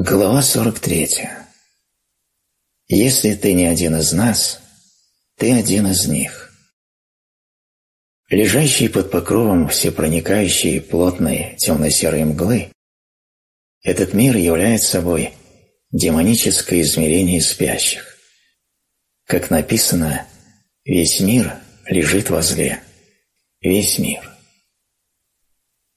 Глава 43. Если ты не один из нас, ты один из них. Лежащий под покровом всепроникающей плотной темно-серой мглы, этот мир является собой демоническое измерение спящих. Как написано, весь мир лежит возле. Весь мир.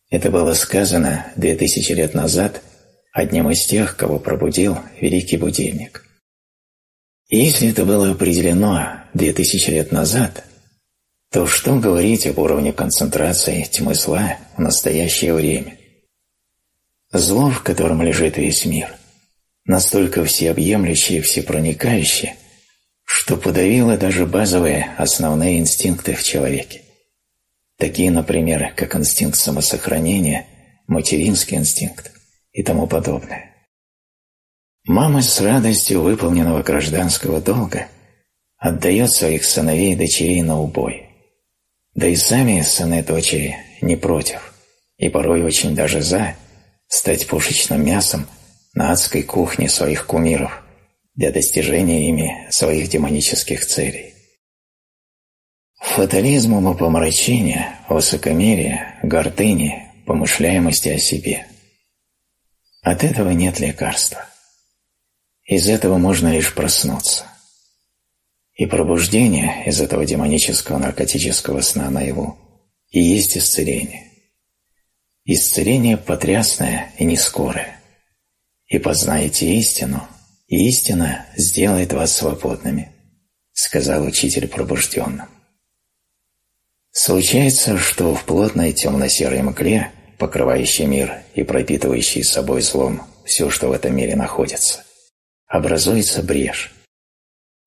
Это было сказано две тысячи лет назад – одним из тех, кого пробудил великий будильник. И если это было определено две тысячи лет назад, то что говорить об уровне концентрации тьмы зла в настоящее время? Зло, в котором лежит весь мир, настолько всеобъемлющее и всепроникающее, что подавило даже базовые основные инстинкты в человеке. Такие, например, как инстинкт самосохранения, материнский инстинкт, и тому подобное. Мама с радостью выполненного гражданского долга отдает своих сыновей и дочерей на убой. Да и сами сыны и дочери не против, и порой очень даже за стать пушечным мясом на адской кухне своих кумиров для достижения ими своих демонических целей. Фатализм умопомрачения, высокомерие, гордыни, помышляемости о себе – от этого нет лекарства. Из этого можно лишь проснуться. И пробуждение из этого демонического наркотического сна наяву и есть исцеление. Исцеление потрясное и не скорое. И познаете истину, и истина сделает вас свободными, сказал учитель пробужденным. Случается, что в плотной темно-серой мгле покрывающий мир и пропитывающий собой злом все, что в этом мире находится, образуется брешь.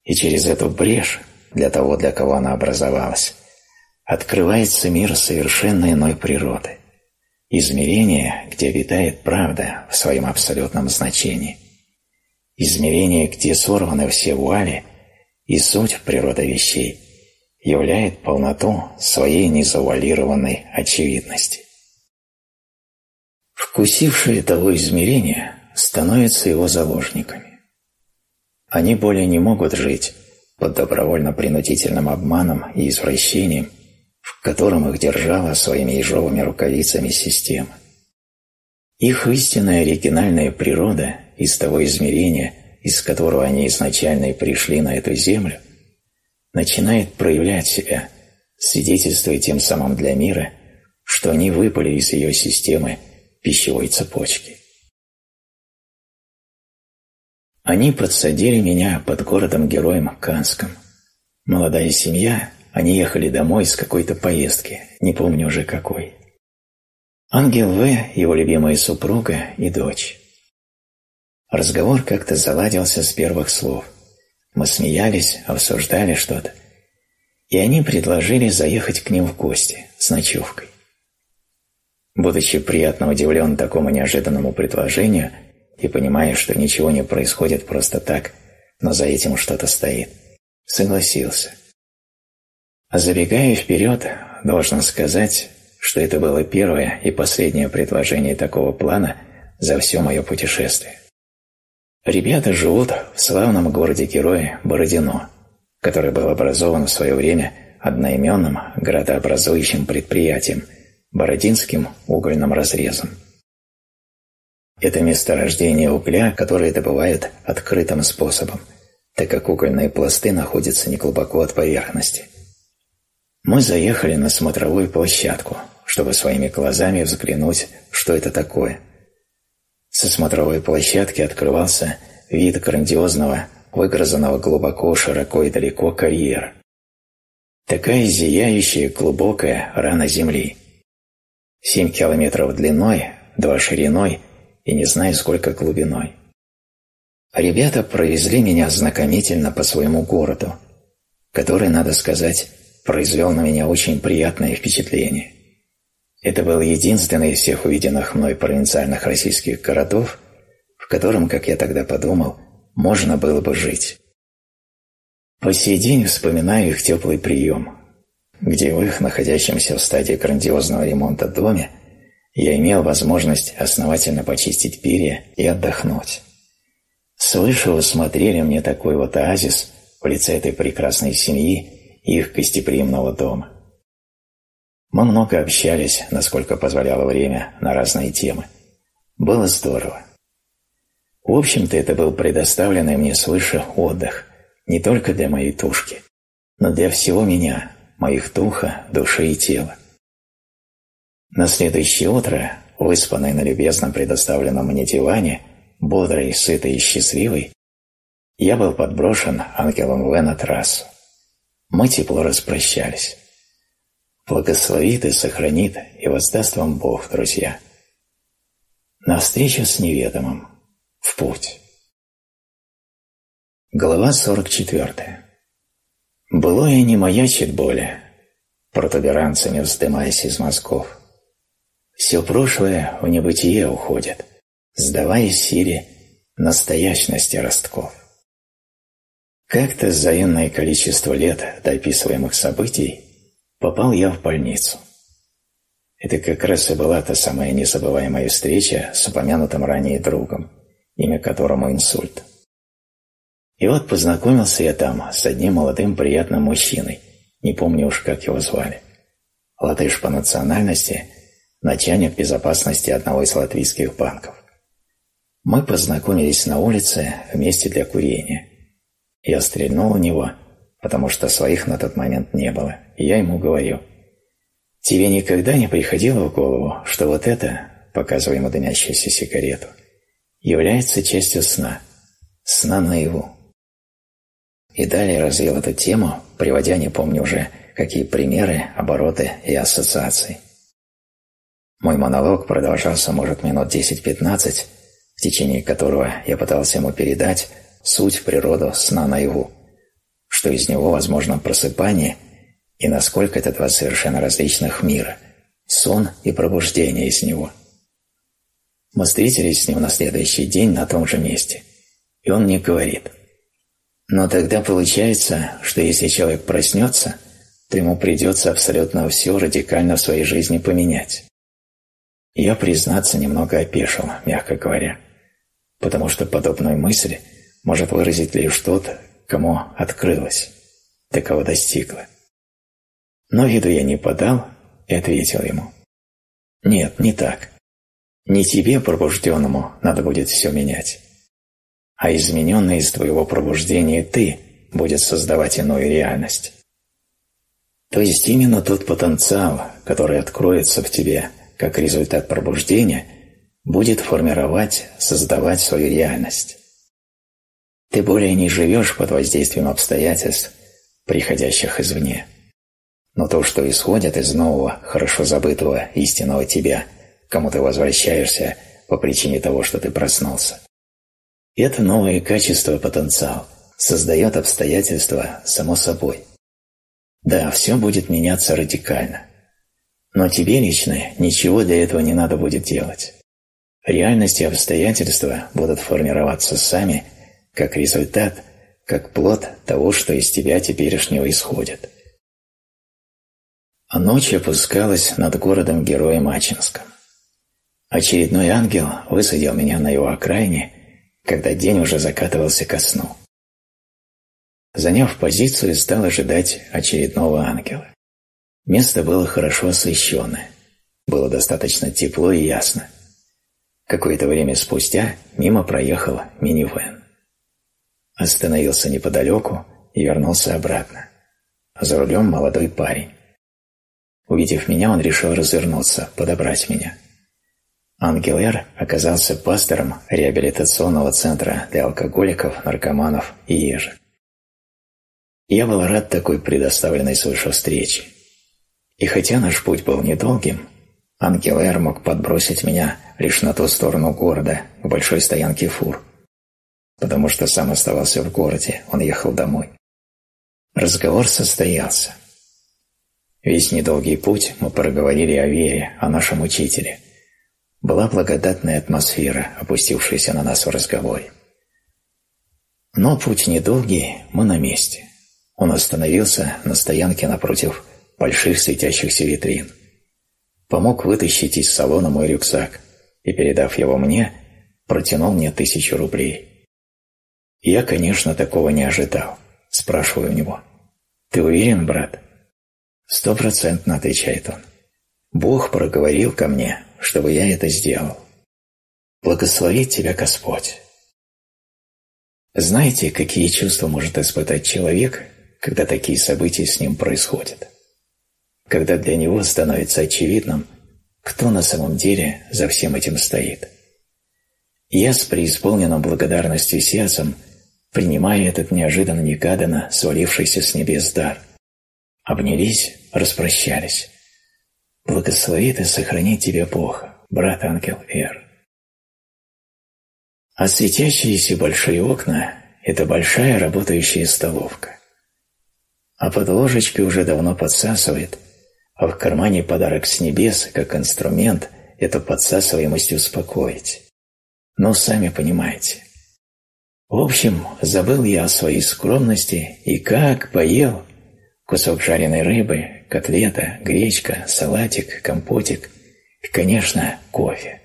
И через эту брешь, для того, для кого она образовалась, открывается мир совершенно иной природы, измерение, где витает правда в своем абсолютном значении, измерение, где сорваны все вуали и суть природы вещей являет полноту своей незавуалированной очевидности. Вкусившие того измерения становятся его заложниками. Они более не могут жить под добровольно-принудительным обманом и извращением, в котором их держала своими ежовыми рукавицами система. Их истинная оригинальная природа из того измерения, из которого они изначально и пришли на эту землю, начинает проявлять себя, свидетельствуя тем самым для мира, что они выпали из ее системы пищевой цепочки. Они подсадили меня под городом-героем Канском. Молодая семья, они ехали домой с какой-то поездки, не помню уже какой. Ангел В, его любимая супруга и дочь. Разговор как-то заладился с первых слов. Мы смеялись, обсуждали что-то. И они предложили заехать к ним в гости с ночевкой. Будучи приятно удивлен такому неожиданному предложению и понимая, что ничего не происходит просто так, но за этим что-то стоит, согласился. А забегая вперед, должен сказать, что это было первое и последнее предложение такого плана за все мое путешествие. Ребята живут в славном городе-герое Бородино, который был образован в свое время одноименным градообразующим предприятием – Бородинским угольным разрезом. Это месторождение угля, которое добывают открытым способом, так как угольные пласты находятся неглубоко от поверхности. Мы заехали на смотровую площадку, чтобы своими глазами взглянуть, что это такое. Со смотровой площадки открывался вид грандиозного, выгрызанного глубоко, широко и далеко карьера. Такая зияющая, глубокая рана земли – Семь километров длиной, два шириной и не знаю сколько глубиной. Ребята провезли меня знакомительно по своему городу, который, надо сказать, произвел на меня очень приятное впечатление. Это был единственный из всех увиденных мной провинциальных российских городов, в котором, как я тогда подумал, можно было бы жить. По сей день вспоминаю их теплый прием, где в их находящемся в стадии грандиозного ремонта доме я имел возможность основательно почистить перья и отдохнуть. Свыше усмотрели мне такой вот оазис в лице этой прекрасной семьи и их гостеприимного дома. Мы много общались, насколько позволяло время, на разные темы. Было здорово. В общем-то, это был предоставленный мне свыше отдых, не только для моей тушки, но для всего меня, моих духа, души и тела. На следующее утро, выспанный на любезном предоставленном мне диване, бодрый, сытый и счастливый, я был подброшен ангелом В на трассу. Мы тепло распрощались. Благословит и сохранит и воздаст вам Бог, друзья. На встречу с неведомым. В путь. Глава 44. Былое не маячит более, протуберанцами вздымаясь из мозгов. Все прошлое в небытие уходит, сдавая силе настоящности ростков. Как-то за иное количество лет до описываемых событий попал я в больницу. Это как раз и была та самая незабываемая встреча с упомянутым ранее другом, имя которому инсульт. И вот познакомился я там с одним молодым приятным мужчиной, не помню уж, как его звали. Латыш по национальности – начальник безопасности одного из латвийских банков. Мы познакомились на улице вместе для курения. Я стрельнул у него, потому что своих на тот момент не было, и я ему говорю, «Тебе никогда не приходило в голову, что вот это, показывая ему дымящуюся сигарету, является частью сна, сна наяву?» И далее развил эту тему, приводя, не помню уже, какие примеры, обороты и ассоциации. Мой монолог продолжался, может, минут 10-15, в течение которого я пытался ему передать суть природу сна наяву, что из него возможно просыпание и насколько это два совершенно различных мира – сон и пробуждение из него. Мы встретились с ним на следующий день на том же месте, и он мне говорит, «Но тогда получается, что если человек проснется, то ему придется абсолютно все радикально в своей жизни поменять. Я, признаться, немного опешил, мягко говоря, потому что подобную мысль может выразить лишь тот, кому открылось, до кого достигла. Но виду я не подал и ответил ему. Нет, не так. Не тебе, пробужденному, надо будет все менять, а измененный из твоего пробуждения ты будет создавать иную реальность. То есть именно тот потенциал, который откроется в тебе – как результат пробуждения, будет формировать, создавать свою реальность. Ты более не живешь под воздействием обстоятельств, приходящих извне. Но то, что исходит из нового, хорошо забытого истинного тебя, кому ты возвращаешься по причине того, что ты проснулся. Это новое качество потенциал создает обстоятельства само собой. Да, все будет меняться радикально – но тебе лично ничего для этого не надо будет делать. Реальность и обстоятельства будут формироваться сами, как результат, как плод того, что из тебя теперешнего исходит. Ночь опускалась над городом-героем Ачинском. Очередной ангел высадил меня на его окраине, когда день уже закатывался ко сну. Заняв позицию, стал ожидать очередного ангела. Место было хорошо освещенное. Было достаточно тепло и ясно. Какое-то время спустя мимо проехал минивэн. Остановился неподалеку и вернулся обратно. За рулем молодой парень. Увидев меня, он решил развернуться, подобрать меня. Ангел Эр оказался пастором реабилитационного центра для алкоголиков, наркоманов и ежек. Я был рад такой предоставленной свыше встрече. И хотя наш путь был недолгим, Ангел Эр мог подбросить меня лишь на ту сторону города, к большой стоянке фур. Потому что сам оставался в городе, он ехал домой. Разговор состоялся. Весь недолгий путь мы проговорили о вере, о нашем учителе. Была благодатная атмосфера, опустившаяся на нас в разговоре. Но путь недолгий, мы на месте. Он остановился на стоянке напротив больших светящихся витрин. помог вытащить из салона мой рюкзак и, передав его мне, протянул мне тысячу рублей. Я, конечно, такого не ожидал. Спрашиваю у него. «Ты уверен, брат?» «Стопроцентно», — отвечает он. «Бог проговорил ко мне, чтобы я это сделал. Благословит тебя Господь». Знаете, какие чувства может испытать человек, когда такие события с ним происходят? Когда для него становится очевидным, кто на самом деле за всем этим стоит. Я с преисполненным благодарностью сердцем принимаю этот неожиданно негаданно свалившийся с небес дар. Обнялись, распрощались. Благословит и сохранит тебя Бог, брат-ангел Эр. А светящиеся большие окна – это большая работающая столовка. А под ложечкой уже давно подсасывает, а в кармане подарок с небес, как инструмент, эту подсасываемость успокоить. Ну, сами понимаете. В общем, забыл я о своей скромности и как поел кусок жареной рыбы, котлета, гречка, салатик, компотик и, конечно, кофе.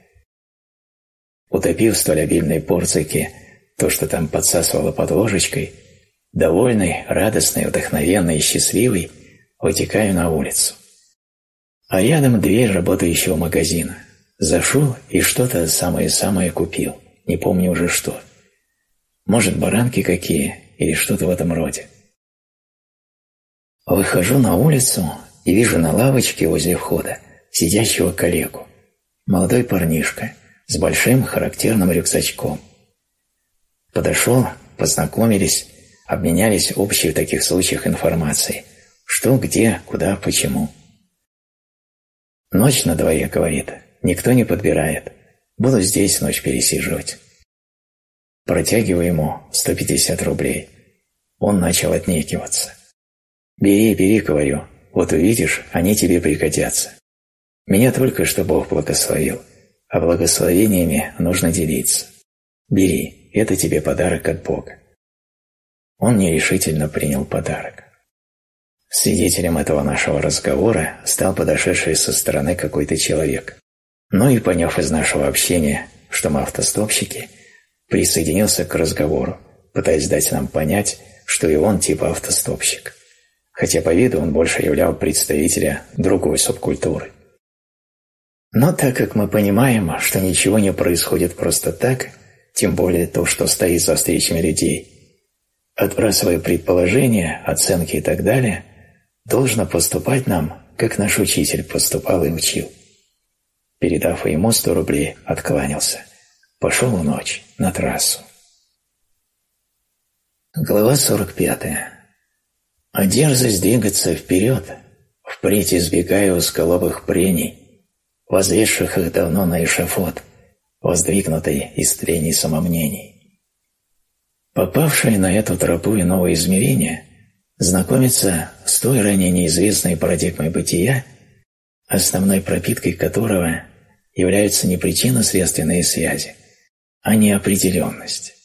Утопив столь обильной порцийки то, что там подсасывало под ложечкой, довольный, радостный, вдохновенный и счастливый, вытекаю на улицу. А рядом дверь работающего магазина. Зашел и что-то самое-самое купил, не помню уже что. Может, баранки какие или что-то в этом роде. Выхожу на улицу и вижу на лавочке возле входа сидящего коллегу. Молодой парнишка – с большим характерным рюкзачком. Подошел, познакомились, обменялись общей в таких случаях информацией. Что, где, куда, почему. Ночь на дворе, говорит, никто не подбирает. Буду здесь ночь пересиживать. Протягиваю ему 150 рублей. Он начал отнекиваться. «Бери, бери», — говорю, — «вот увидишь, они тебе пригодятся. Меня только что Бог благословил а благословениями нужно делиться. Бери, это тебе подарок от Бога. Он нерешительно принял подарок. Свидетелем этого нашего разговора стал подошедший со стороны какой-то человек. Ну и поняв из нашего общения, что мы автостопщики, присоединился к разговору, пытаясь дать нам понять, что и он типа автостопщик. Хотя по виду он больше являл представителя другой субкультуры. Но так как мы понимаем, что ничего не происходит просто так, тем более то, что стоит за встречами людей, отбрасывая предположения, оценки и так далее, должно поступать нам, как наш учитель поступал и учил. Передав ему сто рублей, откланялся. Пошел в ночь на трассу. Глава 45. А дерзость двигаться вперед, впредь избегая узколобых прений, возведших их давно на эшафот, воздвигнутый из трений самомнений. Попавшие на эту тропу и новые измерения знакомятся с той ранее неизвестной парадигмой бытия, основной пропиткой которого являются не причинно-следственные связи, а неопределенность.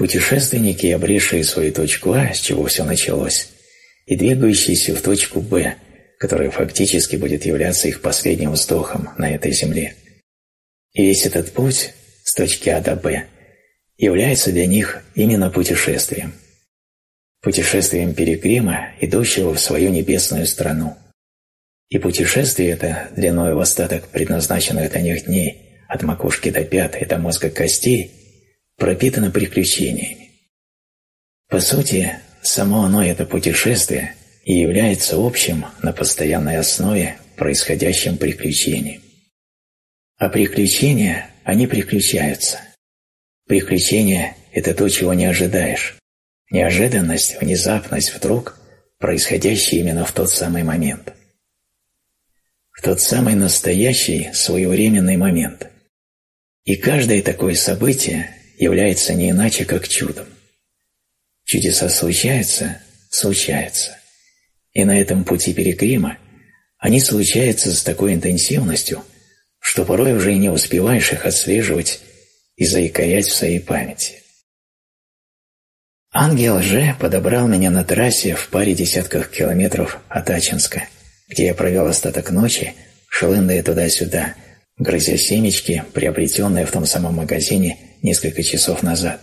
Путешественники, обретшие свою точку А, с чего все началось, и двигающиеся в точку Б – которое фактически будет являться их последним вздохом на этой земле. И весь этот путь с точки А до Б является для них именно путешествием. Путешествием перегрима, идущего в свою небесную страну. И путешествие это, длиной в остаток предназначенных для них дней, от макушки до пят и до мозга костей, пропитано приключениями. По сути, само оно это путешествие и является общим на постоянной основе происходящим приключением. А приключения, они приключаются. Приключения – это то, чего не ожидаешь. Неожиданность, внезапность, вдруг, происходящие именно в тот самый момент. В тот самый настоящий, своевременный момент. И каждое такое событие является не иначе, как чудом. Чудеса случаются, случаются. И на этом пути перегрима они случаются с такой интенсивностью, что порой уже и не успеваешь их отслеживать и заикарять в своей памяти. Ангел же подобрал меня на трассе в паре десятках километров от Ачинска, где я провел остаток ночи, шелындая туда-сюда, грызя семечки, приобретенные в том самом магазине несколько часов назад.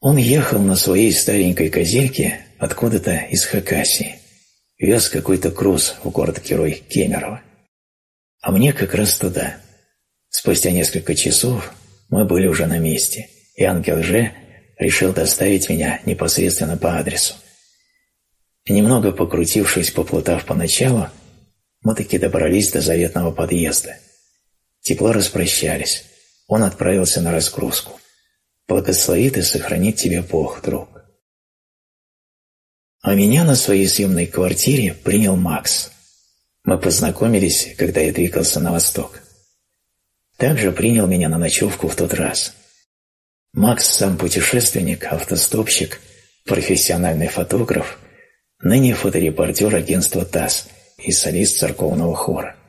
Он ехал на своей старенькой козельке откуда-то из Хакасии, вез какой-то груз в город-герой Кемерово. А мне как раз туда. Спустя несколько часов мы были уже на месте, и ангел Же решил доставить меня непосредственно по адресу. Немного покрутившись, поплутав поначалу, мы таки добрались до заветного подъезда. Тепло распрощались. Он отправился на разгрузку. Благословит и сохранит тебе Бог, друг. А меня на своей съемной квартире принял Макс. Мы познакомились, когда я двигался на восток. Также принял меня на ночевку в тот раз. Макс сам путешественник, автостопщик, профессиональный фотограф, ныне фоторепортер агентства ТАСС и солист церковного хора.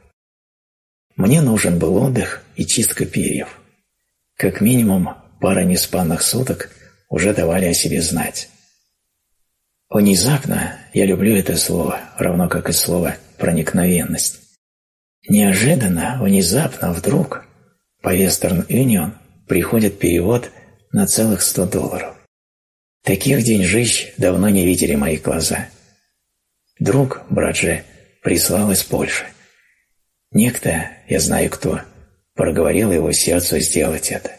Мне нужен был отдых и чистка перьев. Как минимум, пара неспанных суток уже давали о себе знать. Внезапно, я люблю это слово, равно как и слово «проникновенность». Неожиданно, внезапно, вдруг по Western Union приходит перевод на целых 100 долларов. Таких деньжищ давно не видели мои глаза. Друг, брат же, прислал из Польши. Некто, я знаю кто, проговорил его сердцу сделать это.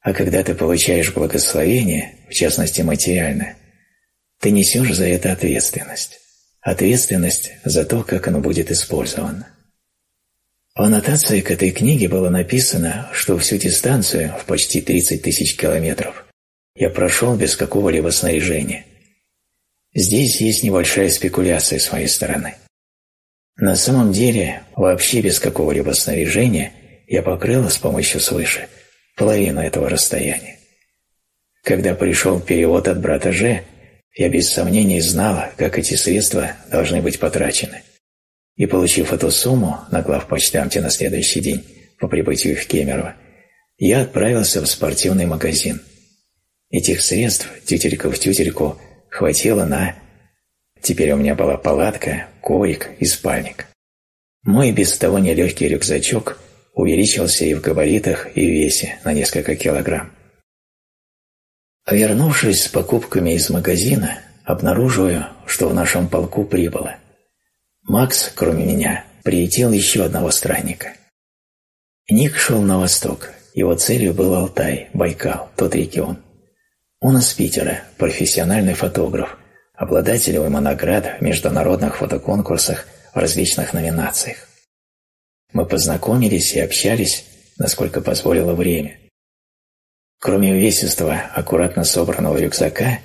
А когда ты получаешь благословение, в частности материальное, ты несешь за это ответственность. Ответственность за то, как оно будет использовано. В аннотации к этой книге было написано, что всю дистанцию в почти 30 тысяч километров я прошел без какого-либо снаряжения. Здесь есть небольшая спекуляция с моей стороны. На самом деле, вообще без какого-либо снаряжения я покрыл с помощью свыше половину этого расстояния. Когда пришел перевод от брата Ж, я без сомнений знала, как эти средства должны быть потрачены. И получив эту сумму на главпочтамте на следующий день по прибытию в Кемерово, я отправился в спортивный магазин. Этих средств, тютелька в тютельку, хватило на... Теперь у меня была палатка, коврик и спальник. Мой без того нелегкий рюкзачок увеличился и в габаритах, и в весе на несколько килограмм. Вернувшись с покупками из магазина, обнаруживаю, что в нашем полку прибыло. Макс, кроме меня, приютил еще одного странника. Ник шел на восток, его целью был Алтай, Байкал, тот регион. Он из Питера, профессиональный фотограф, обладатель его наград в международных фотоконкурсах в различных номинациях. Мы познакомились и общались, насколько позволило время. Кроме увесистого, аккуратно собранного рюкзака,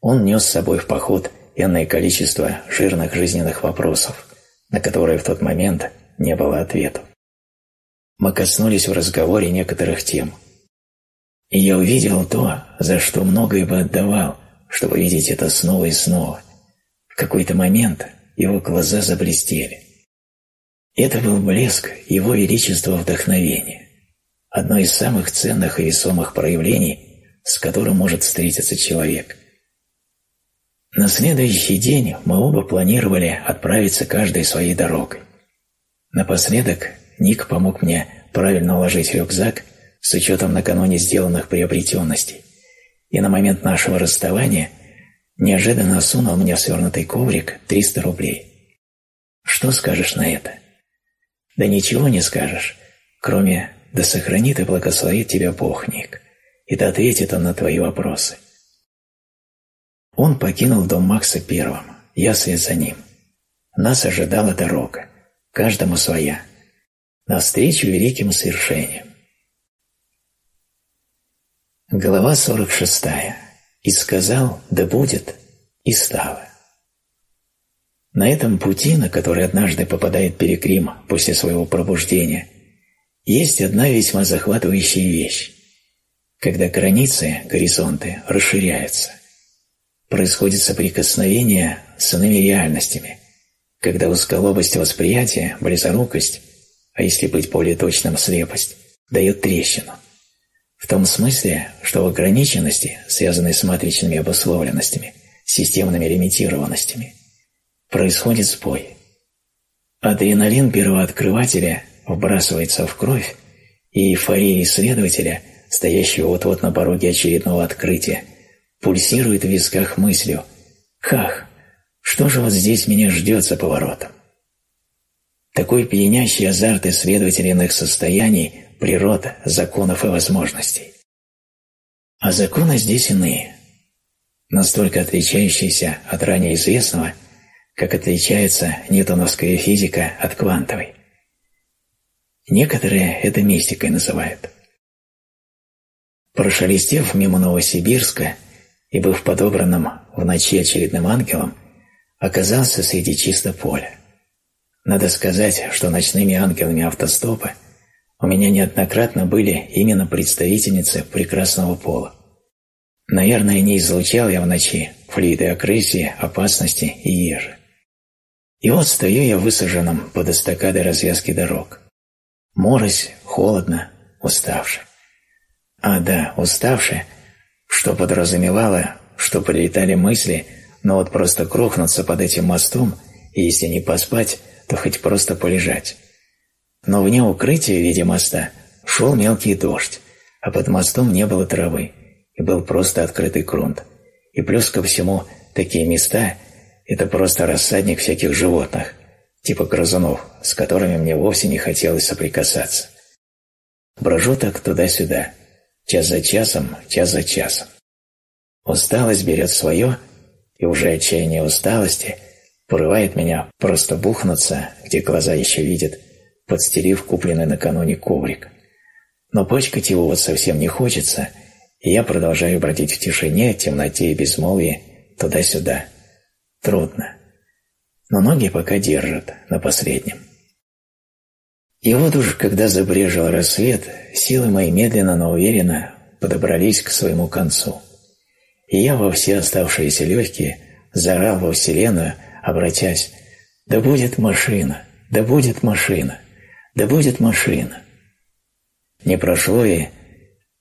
он нес с собой в поход энное количество жирных жизненных вопросов, на которые в тот момент не было ответов. Мы коснулись в разговоре некоторых тем. И я увидел то, за что многое бы отдавал, чтобы видеть это снова и снова. В какой-то момент его глаза заблестели. Это был блеск его величества вдохновения одно из самых ценных и весомых проявлений, с которым может встретиться человек. На следующий день мы оба планировали отправиться каждой своей дорогой. Напоследок Ник помог мне правильно уложить рюкзак с учетом накануне сделанных приобретенностей, и на момент нашего расставания неожиданно сунул мне в свернутый коврик 300 рублей. Что скажешь на это? Да ничего не скажешь, кроме да сохранит и благословит тебя Бог, Ник, и да ответит Он на твои вопросы. Он покинул дом Макса первым, я след за ним. Нас ожидала дорога, каждому своя, навстречу великим свершениям. Глава 46. «И сказал, да будет, и стало». На этом пути, на который однажды попадает Перекрим после своего пробуждения – есть одна весьма захватывающая вещь. Когда границы, горизонты расширяются, происходит соприкосновение с иными реальностями, когда узколобость восприятия, близорукость, а если быть более точным, слепость, дает трещину. В том смысле, что в ограниченности, связанной с матричными обусловленностями, системными лимитированностями, происходит сбой. Адреналин первооткрывателя вбрасывается в кровь, и эйфория исследователя, стоящего вот-вот на пороге очередного открытия, пульсирует в висках мыслью «Хах, что же вот здесь меня ждет за поворотом?» Такой пьянящий азарт исследовательных состояний, природ, законов и возможностей. А законы здесь иные, настолько отличающиеся от ранее известного, как отличается ньютоновская физика от квантовой. Некоторые это мистикой называют. Прошелестев мимо Новосибирска и быв подобранным в ночи очередным ангелом, оказался среди чисто поля. Надо сказать, что ночными ангелами автостопа у меня неоднократно были именно представительницы прекрасного пола. Наверное, не излучал я в ночи флюиды агрессии, опасности и ежи. И вот стою я высаженным под эстакадой развязки дорог. Морось, холодно, уставший. А да, уставший, что подразумевало, что прилетали мысли, но вот просто крохнуться под этим мостом, и если не поспать, то хоть просто полежать. Но вне укрытия в виде моста шел мелкий дождь, а под мостом не было травы, и был просто открытый грунт. И плюс ко всему, такие места – это просто рассадник всяких животных, типа грызунов, с которыми мне вовсе не хотелось соприкасаться. Брожу так туда-сюда, час за часом, час за часом. Усталость берет свое, и уже отчаяние усталости – порывает меня просто бухнуться, где глаза еще видят, подстелив купленный накануне коврик. Но пачкать его вот совсем не хочется, и я продолжаю бродить в тишине, темноте и безмолвии туда-сюда. Трудно. Но ноги пока держат на последнем. И вот уж, когда забрежил рассвет, силы мои медленно, но уверенно подобрались к своему концу. И я во все оставшиеся легкие заорал во Вселенную, обратясь «Да будет машина! Да будет машина! Да будет машина!» Не прошло и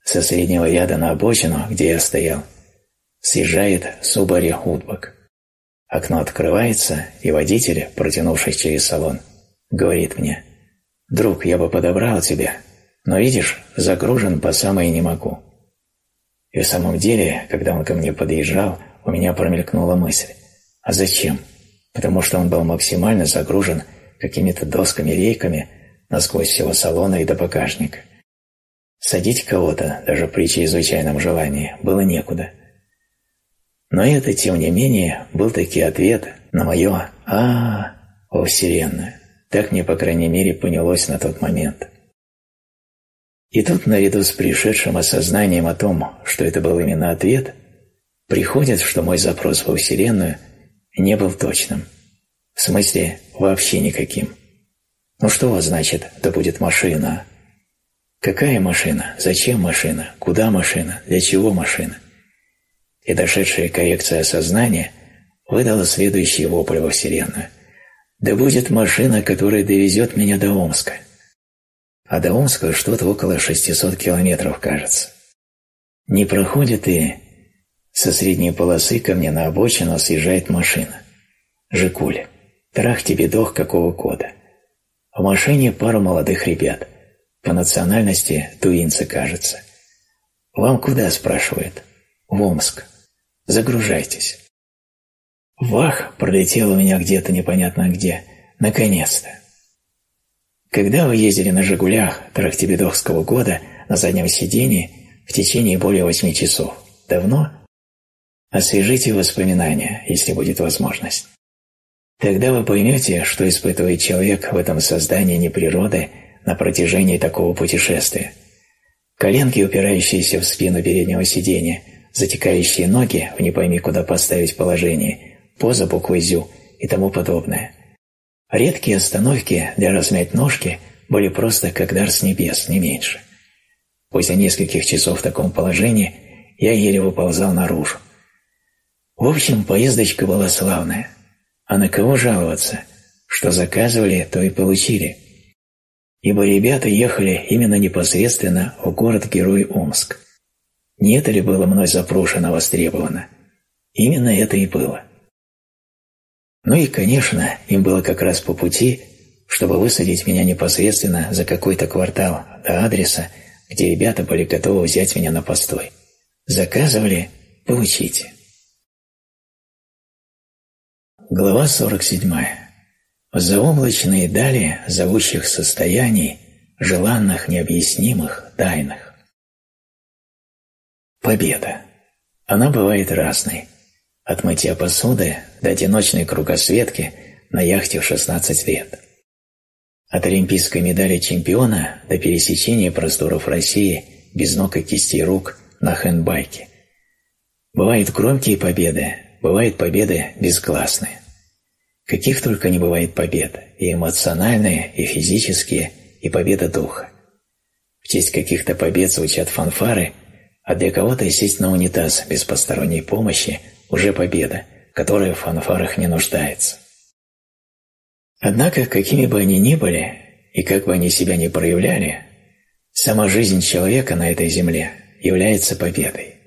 со среднего ряда на обочину, где я стоял, съезжает Субари Худбак. Окно открывается, и водитель, протянувшись через салон, говорит мне «Друг, я бы подобрал тебя, но, видишь, загружен по самое не могу». И в самом деле, когда он ко мне подъезжал, у меня промелькнула мысль «А зачем?» потому что он был максимально загружен какими-то досками-рейками насквозь всего салона и до багажника. Садить кого-то, даже при чрезвычайном желании, было некуда. Но это, тем не менее, был таки ответ на мое а, о Вселенную. Так мне, по крайней мере, понялось на тот момент. И тут, наряду с пришедшим осознанием о том, что это был именно ответ, приходит, что мой запрос во Вселенную – не был точным. В смысле, вообще никаким. Ну что значит «да будет машина»? Какая машина? Зачем машина? Куда машина? Для чего машина? И дошедшая коррекция сознания выдала следующий вопль во Вселенную. «Да будет машина, которая довезет меня до Омска». А до Омска что-то около 600 километров, кажется. Не проходит и со средней полосы ко мне на обочину съезжает машина. «Жигуль. Трах тебе дох какого кода». В машине пару молодых ребят. По национальности туинцы, кажется. «Вам куда?» – спрашивает. «В Омск. Загружайтесь». Вах, пролетел у меня где-то непонятно где. Наконец-то. Когда вы ездили на «Жигулях» Трахтибедовского года на заднем сидении в течение более восьми часов? Давно? Освежите воспоминания, если будет возможность. Тогда вы поймете, что испытывает человек в этом создании неприроды на протяжении такого путешествия. Коленки, упирающиеся в спину переднего сидения, затекающие ноги в не пойми куда поставить положение, поза буквы «зю» и тому подобное. Редкие остановки для размять ножки были просто как дар с небес, не меньше. После нескольких часов в таком положении я еле выползал наружу. В общем, поездочка была славная. А на кого жаловаться? Что заказывали, то и получили. Ибо ребята ехали именно непосредственно в город-герой Омск. Не это ли было мной запрошено, востребовано? Именно это и было. Ну и, конечно, им было как раз по пути чтобы высадить меня непосредственно за какой-то квартал до адреса, где ребята были готовы взять меня на постой. Заказывали – получите. Глава 47. Заоблачные дали зовущих состояний, желанных, необъяснимых, тайных. Победа. Она бывает разной. От мытья посуды до одиночной кругосветки на яхте в 16 лет. От олимпийской медали чемпиона до пересечения просторов России без ног и кистей рук на хендбайке. Бывают громкие победы, бывают победы безгласные. Каких только не бывает побед, и эмоциональные, и физические, и победа духа. В честь каких-то побед звучат фанфары, а для кого-то сесть на унитаз без посторонней помощи уже победа, которая в фанфарах не нуждается. Однако, какими бы они ни были, и как бы они себя ни проявляли, сама жизнь человека на этой земле является победой.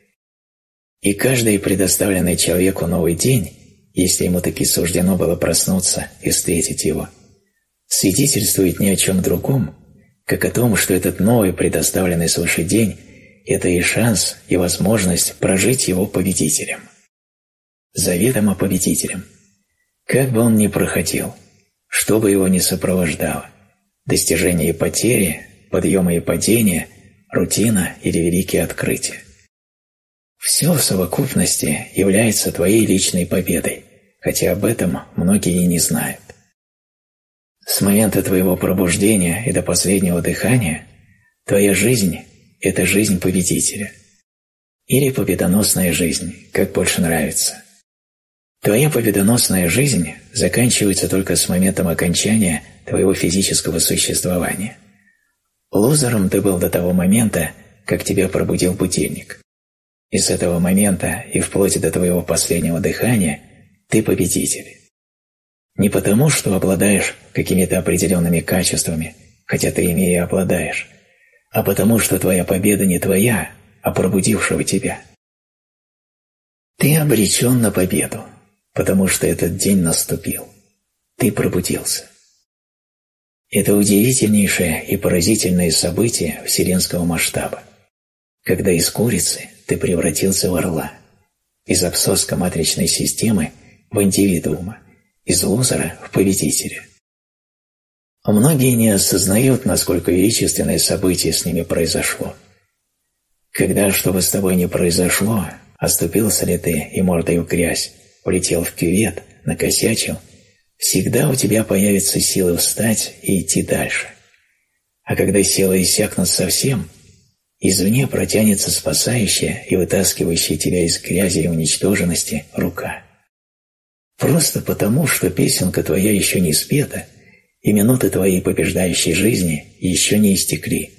И каждый предоставленный человеку новый день если ему таки суждено было проснуться и встретить его, свидетельствует ни о чем другом, как о том, что этот новый предоставленный свыше день – это и шанс, и возможность прожить его победителем. Заведомо победителем. Как бы он ни проходил, что бы его ни сопровождало – достижение и потери, подъемы и падения, рутина или великие открытия – все в совокупности является твоей личной победой, хотя об этом многие и не знают. С момента твоего пробуждения и до последнего дыхания твоя жизнь – это жизнь победителя. Или победоносная жизнь, как больше нравится. Твоя победоносная жизнь заканчивается только с моментом окончания твоего физического существования. Лузером ты был до того момента, как тебя пробудил будильник. И с этого момента и вплоть до твоего последнего дыхания ты победитель. Не потому, что обладаешь какими-то определенными качествами, хотя ты ими и обладаешь, а потому, что твоя победа не твоя, а пробудившего тебя. Ты обречен на победу, потому что этот день наступил. Ты пробудился. Это удивительнейшее и поразительное событие вселенского масштаба, когда из курицы ты превратился в орла, из абсоско-матричной системы в индивидуума, из лузера в победителя. Многие не осознают, насколько величественное событие с ними произошло. Когда что бы с тобой ни произошло, оступился ли ты и мордой в грязь, улетел в кювет, накосячил, всегда у тебя появятся силы встать и идти дальше. А когда силы иссякнут совсем – Извне протянется спасающая и вытаскивающая тебя из грязи и уничтоженности рука. Просто потому, что песенка твоя еще не спета, и минуты твоей побеждающей жизни еще не истекли.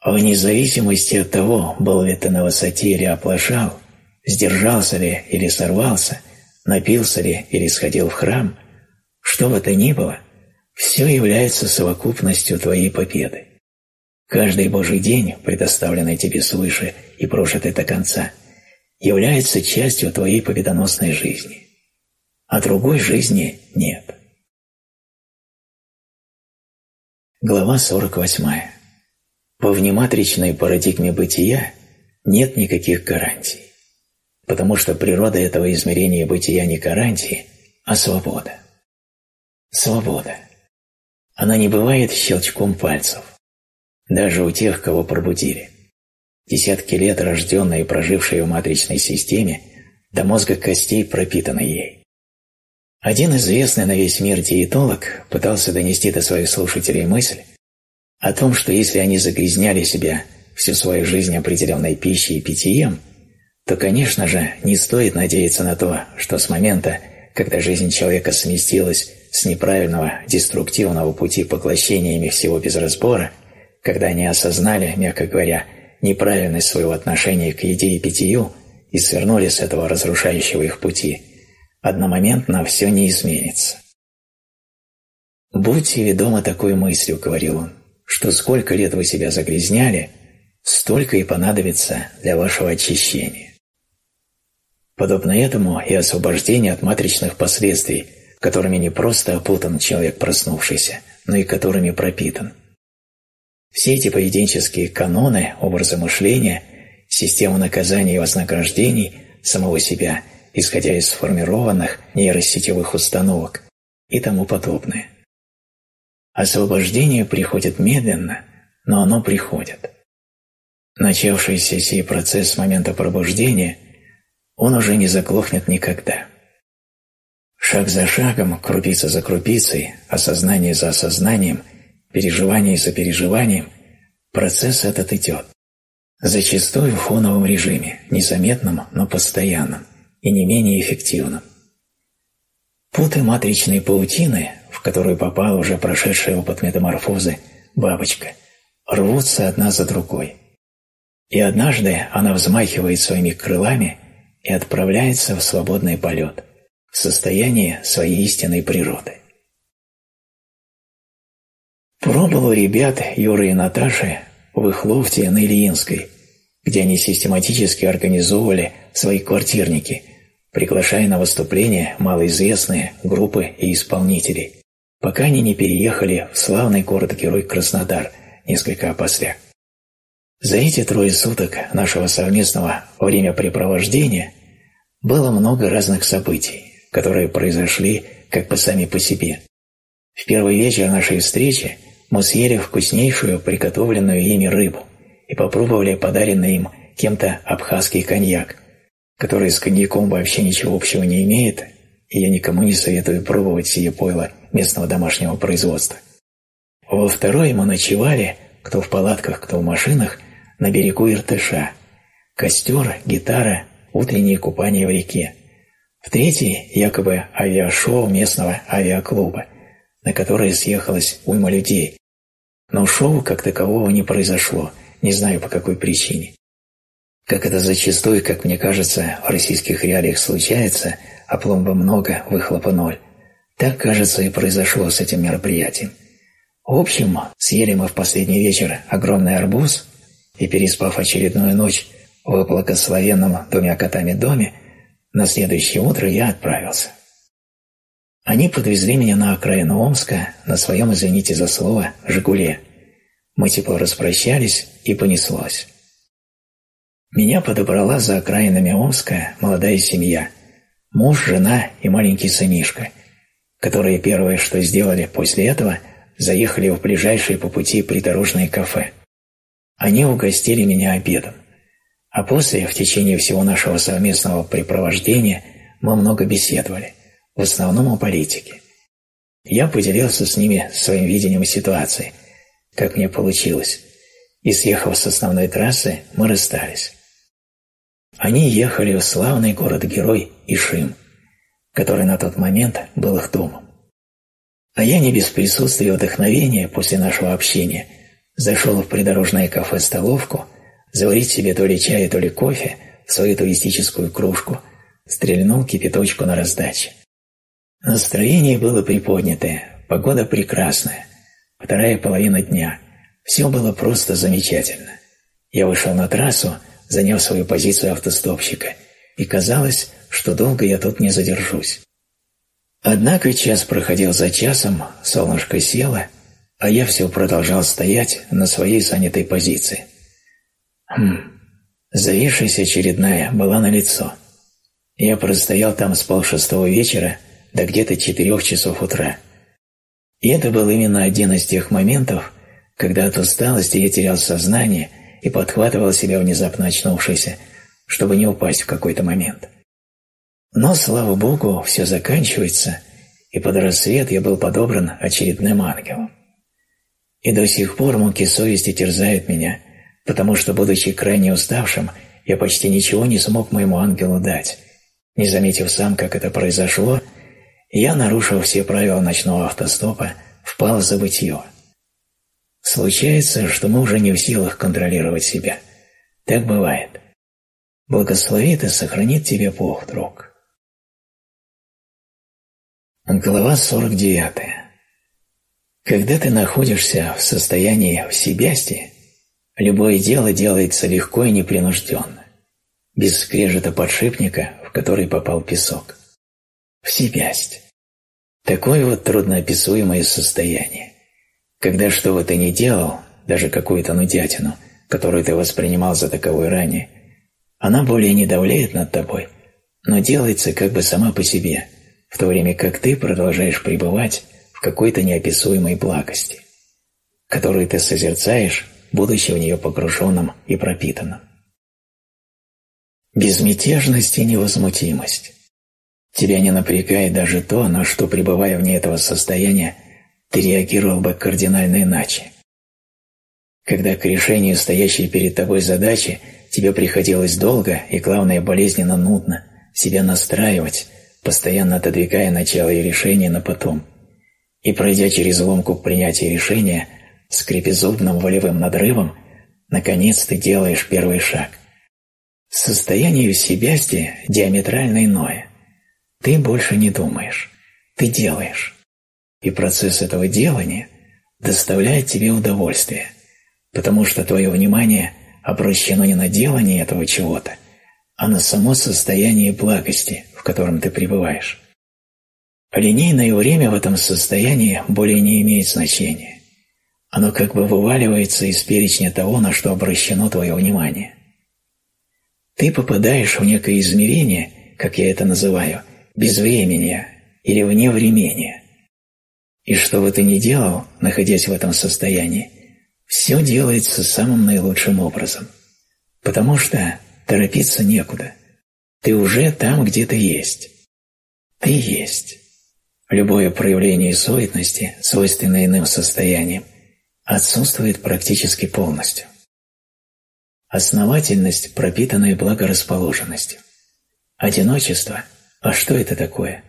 А вне зависимости от того, был ли ты на высоте или оплошал, сдержался ли или сорвался, напился ли или сходил в храм, что бы то ни было, все является совокупностью твоей победы. Каждый Божий день, предоставленный тебе свыше и прожитый до конца, является частью твоей победоносной жизни. А другой жизни нет. Глава 48. По внематричной парадигме бытия нет никаких гарантий, потому что природа этого измерения бытия не гарантии, а свобода. Свобода. Она не бывает щелчком пальцев – даже у тех, кого пробудили. Десятки лет рожденные и прожившие в матричной системе, до мозга костей пропитаны ей. Один известный на весь мир диетолог пытался донести до своих слушателей мысль о том, что если они загрязняли себя всю свою жизнь определенной пищей и питьем, то, конечно же, не стоит надеяться на то, что с момента, когда жизнь человека сместилась с неправильного деструктивного пути поглощениями всего без разбора – когда они осознали, мягко говоря, неправильность своего отношения к еде и питью и свернули с этого разрушающего их пути, одномоментно все не изменится. «Будьте ведомы такой мыслью», — говорил он, — «что сколько лет вы себя загрязняли, столько и понадобится для вашего очищения». Подобно этому и освобождение от матричных последствий которыми не просто опутан человек проснувшийся, но и которыми пропитан. Все эти поведенческие каноны, образы мышления, система наказаний и вознаграждений самого себя, исходя из сформированных нейросетевых установок и тому подобное. Освобождение приходит медленно, но оно приходит. Начавшийся сей процесс с момента пробуждения, он уже не заглохнет никогда. Шаг за шагом, крупица за крупицей, осознание за осознанием, переживание за переживанием, процесс этот идет. Зачастую в фоновом режиме, незаметном, но постоянном и не менее эффективном. Путы матричной паутины, в которую попала уже прошедшая опыт метаморфозы бабочка, рвутся одна за другой. И однажды она взмахивает своими крылами и отправляется в свободный полет, в состояние своей истинной природы. Пробыл у ребят Юры и Наташи в их лофте на Ильинской, где они систематически организовывали свои квартирники, приглашая на выступления малоизвестные группы и исполнителей, пока они не переехали в славный город-герой Краснодар несколько опосля. За эти трое суток нашего совместного времяпрепровождения было много разных событий, которые произошли как бы сами по себе. В первый вечер нашей встречи мы съели вкуснейшую приготовленную ими рыбу и попробовали подаренный им кем-то абхазский коньяк, который с коньяком вообще ничего общего не имеет, и я никому не советую пробовать сие пойло местного домашнего производства. Во второй мы ночевали, кто в палатках, кто в машинах, на берегу Иртыша. Костер, гитара, утреннее купание в реке. В третий – якобы авиашоу местного авиаклуба, на которое съехалось уйма людей. Но шоу как такового не произошло, не знаю по какой причине. Как это зачастую, как мне кажется, в российских реалиях случается, а пломба много, выхлопа ноль. Так, кажется, и произошло с этим мероприятием. В общем, съели мы в последний вечер огромный арбуз, и, переспав очередную ночь в благословенном двумя котами доме, на следующее утро я отправился. Они подвезли меня на окраину Омска на своем, извините за слово, «Жигуле». Мы тепло распрощались и понеслось. Меня подобрала за окраинами Омска молодая семья, муж, жена и маленький сынишка, которые первое, что сделали после этого, заехали в ближайшее по пути придорожное кафе. Они угостили меня обедом. А после, в течение всего нашего совместного препровождения, мы много беседовали, в основном о политике. Я поделился с ними своим видением ситуации, как мне получилось, и, съехав с основной трассы, мы расстались. Они ехали в славный город-герой Ишим, который на тот момент был их домом. А я не без присутствия вдохновения после нашего общения – Зашел в придорожное кафе-столовку, заварить себе то ли чая, то ли кофе в свою туристическую кружку, стрельнул кипяточку на раздаче. Настроение было приподнятое, погода прекрасная, вторая половина дня. Все было просто замечательно. Я вышел на трассу, заняв свою позицию автостопщика, и казалось, что долго я тут не задержусь. Однако час проходил за часом, солнышко село, а я все продолжал стоять на своей занятой позиции. Хм, зависшаяся очередная была на лицо. Я простоял там с полшестого вечера до где-то четырех часов утра. И это был именно один из тех моментов, когда от усталости я терял сознание и подхватывал себя внезапно очнувшийся, чтобы не упасть в какой-то момент. Но, слава Богу, все заканчивается, и под рассвет я был подобран очередным ангелом. И до сих пор муки совести терзают меня, потому что, будучи крайне уставшим, я почти ничего не смог моему ангелу дать. Не заметив сам, как это произошло, я, нарушив все правила ночного автостопа, впал в забытье. Случается, что мы уже не в силах контролировать себя. Так бывает. Благословит и сохранит тебе Бог, друг. Глава 49. Когда ты находишься в состоянии всебясти, любое дело делается легко и непринужденно, без скрежета подшипника, в который попал песок. Всебясть. Такое вот трудноописуемое состояние, когда что бы ты ни делал, даже какую-то нудятину, которую ты воспринимал за таковой ранее, она более не давляет над тобой, но делается как бы сама по себе, в то время как ты продолжаешь пребывать в какой-то неописуемой благости, которую ты созерцаешь, будучи в нее погруженным и пропитанным. Безмятежность и невозмутимость. Тебя не напрягает даже то, на что, пребывая вне этого состояния, ты реагировал бы кардинально иначе. Когда к решению стоящей перед тобой задачи тебе приходилось долго и, главное, болезненно нудно себя настраивать, постоянно отодвигая начало и решение на потом, и пройдя через ломку принятия решения с крепезубным волевым надрывом, наконец ты делаешь первый шаг. Состояние в себясти диаметрально иное. Ты больше не думаешь, ты делаешь. И процесс этого делания доставляет тебе удовольствие, потому что твое внимание обращено не на делание этого чего-то, а на само состояние благости, в котором ты пребываешь. Линейное время в этом состоянии более не имеет значения. Оно как бы вываливается из перечня того, на что обращено твое внимание. Ты попадаешь в некое измерение, как я это называю, безвремения или вневремения. И что бы ты ни делал, находясь в этом состоянии, все делается самым наилучшим образом. Потому что торопиться некуда. Ты уже там, где ты есть. Ты есть. Любое проявление суетности, свойственное иным состояниям, отсутствует практически полностью. Основательность, пропитанная благорасположенностью. Одиночество – а что это такое?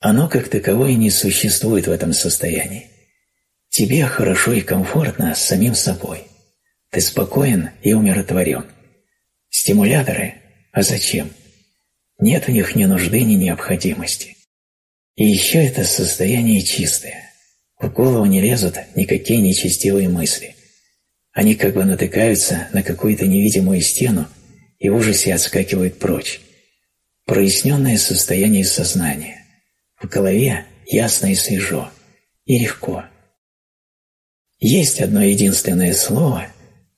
Оно как таковое не существует в этом состоянии. Тебе хорошо и комфортно с самим собой. Ты спокоен и умиротворен. Стимуляторы? А зачем? Нет у них ни нужды, ни необходимости. И еще это состояние чистое. В голову не лезут никакие нечестивые мысли. Они как бы натыкаются на какую-то невидимую стену и в ужасе отскакивают прочь проясненное состояние сознания. В голове ясно и свежо, и легко. Есть одно единственное слово,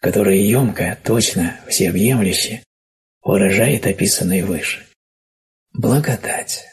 которое емко, точно, всеобъемлюще выражает описанное выше. Благодать.